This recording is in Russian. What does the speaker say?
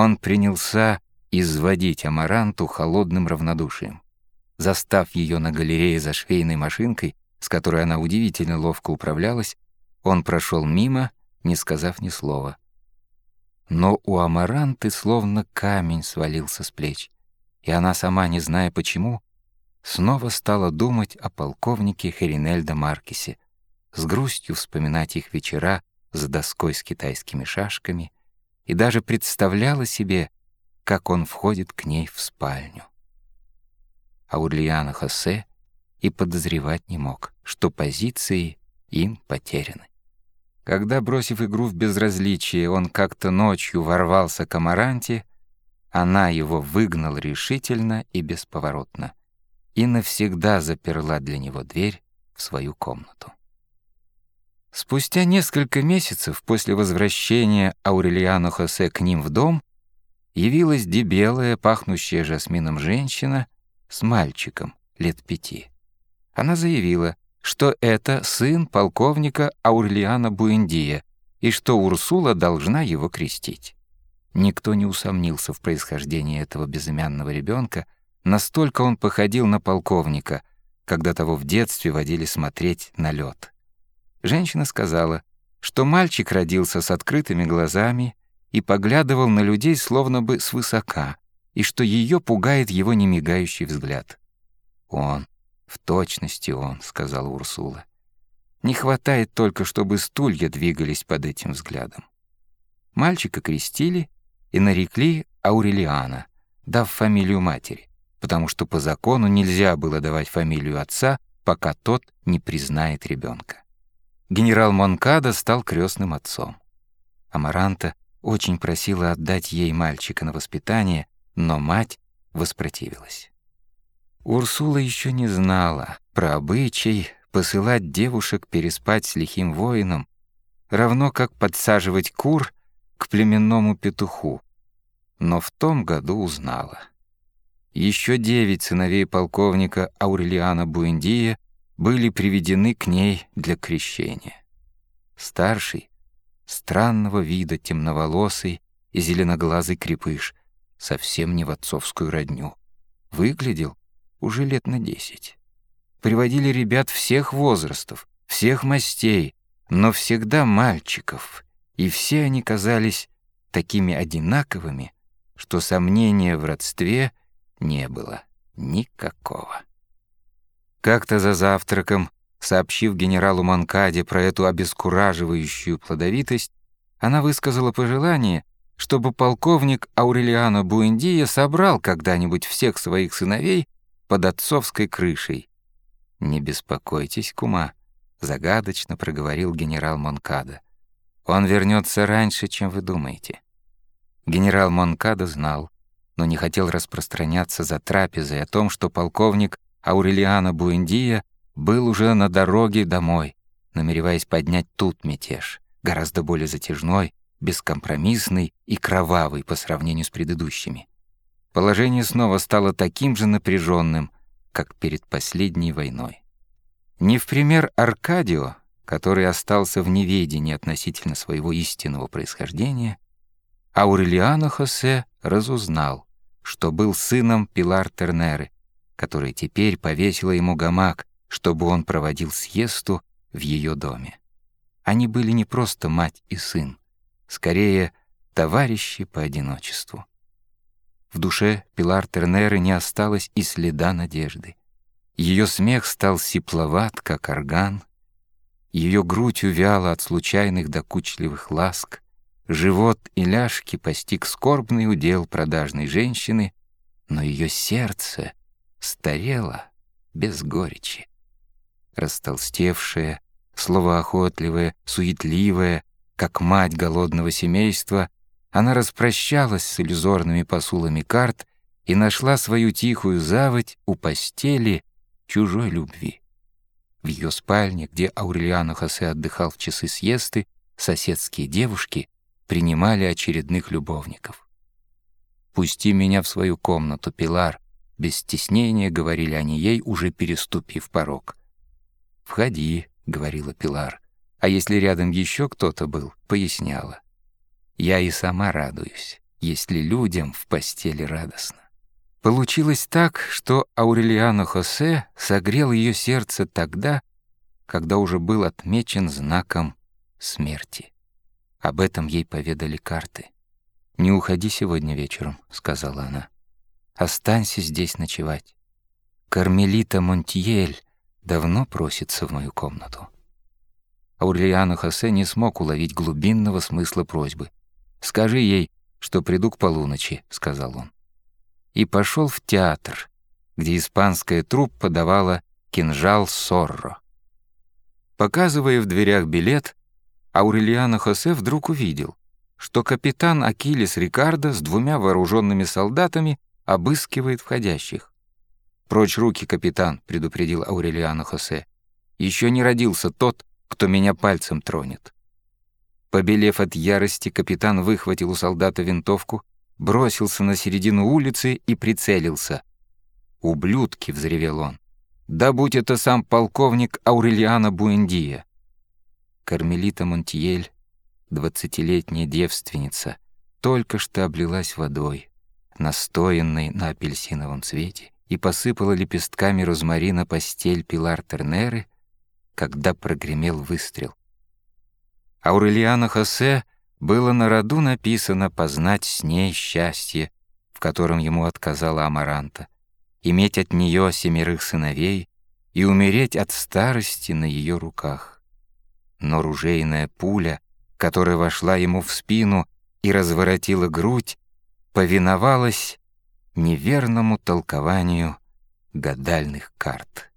он принялся изводить Амаранту холодным равнодушием. Застав ее на галерее за швейной машинкой, с которой она удивительно ловко управлялась, он прошел мимо, не сказав ни слова. Но у Амаранты словно камень свалился с плеч, и она сама, не зная почему, снова стала думать о полковнике Херинельда Маркисе, с грустью вспоминать их вечера за доской с китайскими шашками и даже представляла себе, как он входит к ней в спальню. Аурлиано Хосе и подозревать не мог, что позиции им потеряны. Когда, бросив игру в безразличие, он как-то ночью ворвался к Амаранте, она его выгнала решительно и бесповоротно и навсегда заперла для него дверь в свою комнату. Спустя несколько месяцев после возвращения Аурелиано Хосе к ним в дом явилась дебелая, пахнущая жасмином женщина с мальчиком лет пяти. Она заявила, что это сын полковника Аурлиана Буэндия и что Урсула должна его крестить. Никто не усомнился в происхождении этого безымянного ребенка, настолько он походил на полковника, когда того в детстве водили смотреть на лед. Женщина сказала, что мальчик родился с открытыми глазами и поглядывал на людей словно бы свысока, и что ее пугает его немигающий взгляд. «Он, в точности он», — сказала Урсула. «Не хватает только, чтобы стулья двигались под этим взглядом». Мальчика крестили и нарекли Аурелиана, дав фамилию матери, потому что по закону нельзя было давать фамилию отца, пока тот не признает ребенка. Генерал Монкада стал крестным отцом. Амаранта очень просила отдать ей мальчика на воспитание, но мать воспротивилась. Урсула еще не знала про обычай посылать девушек переспать с лихим воином, равно как подсаживать кур к племенному петуху, но в том году узнала. Еще девять сыновей полковника Аурелиана Буэндия были приведены к ней для крещения. Старший, странного вида темноволосый и зеленоглазый крепыш, совсем не в отцовскую родню. Выглядел уже лет на десять. Приводили ребят всех возрастов, всех мастей, но всегда мальчиков, и все они казались такими одинаковыми, что сомнения в родстве не было никакого. Как-то за завтраком, сообщив генералу Манкаде про эту обескураживающую плодовитость, она высказала пожелание, чтобы полковник Аурелиано Буэндия собрал когда-нибудь всех своих сыновей под отцовской крышей. «Не беспокойтесь, кума», — загадочно проговорил генерал Монкада. «Он вернется раньше, чем вы думаете». Генерал Монкада знал, но не хотел распространяться за трапезой о том, что полковник Аурелиано Буэндия был уже на дороге домой, намереваясь поднять тут мятеж, гораздо более затяжной, бескомпромиссный и кровавый по сравнению с предыдущими. Положение снова стало таким же напряженным, как перед последней войной. Не в пример Аркадио, который остался в неведении относительно своего истинного происхождения, Аурелиано Хосе разузнал, что был сыном Пилар Тернеры, которая теперь повесила ему гамак, чтобы он проводил съесту в ее доме. Они были не просто мать и сын, скорее, товарищи по одиночеству. В душе Пилар Тернеры не осталось и следа надежды. Ее смех стал сипловат, как орган, ее грудь увяла от случайных докучливых ласк, живот и ляжки постиг скорбный удел продажной женщины, но ее сердце старело без горечи. Растолстевшая, словоохотливая, суетливая, как мать голодного семейства, она распрощалась с иллюзорными посулами карт и нашла свою тихую заводь у постели чужой любви. В ее спальне, где Аурелиано Хосе отдыхал в часы съесты, соседские девушки принимали очередных любовников. «Пусти меня в свою комнату, Пилар», без стеснения говорили они ей, уже переступив порог. «Входи», — говорила Пилар, а если рядом еще кто-то был, поясняла. «Я и сама радуюсь. если людям в постели радостно. Получилось так, что Аурелиано Хосе согрел ее сердце тогда, когда уже был отмечен знаком смерти. Об этом ей поведали карты. «Не уходи сегодня вечером», — сказала она. «Останься здесь ночевать. Кармелита Монтьель давно просится в мою комнату». Аурелиано Хосе не смог уловить глубинного смысла просьбы. «Скажи ей, что приду к полуночи», — сказал он. И пошел в театр, где испанская труппа давала кинжал Сорро. Показывая в дверях билет, Аурелиано Хосе вдруг увидел, что капитан Акилис Рикардо с двумя вооруженными солдатами обыскивает входящих. «Прочь руки, капитан», — предупредил Аурелиано Хосе. «Еще не родился тот, кто меня пальцем тронет». Побелев от ярости, капитан выхватил у солдата винтовку, бросился на середину улицы и прицелился. «Ублюдки!» — взревел он. «Да будь это сам полковник Аурелиана Буэндия!» Кармелита Монтиель, двадцатилетняя девственница, только что облилась водой, настоянной на апельсиновом цвете, и посыпала лепестками розмарина постель Пилар Тернеры, когда прогремел выстрел. Аурелиано Хосе было на роду написано познать с ней счастье, в котором ему отказала Амаранта, иметь от нее семерых сыновей и умереть от старости на ее руках. Но ружейная пуля, которая вошла ему в спину и разворотила грудь, повиновалась неверному толкованию гадальных карт.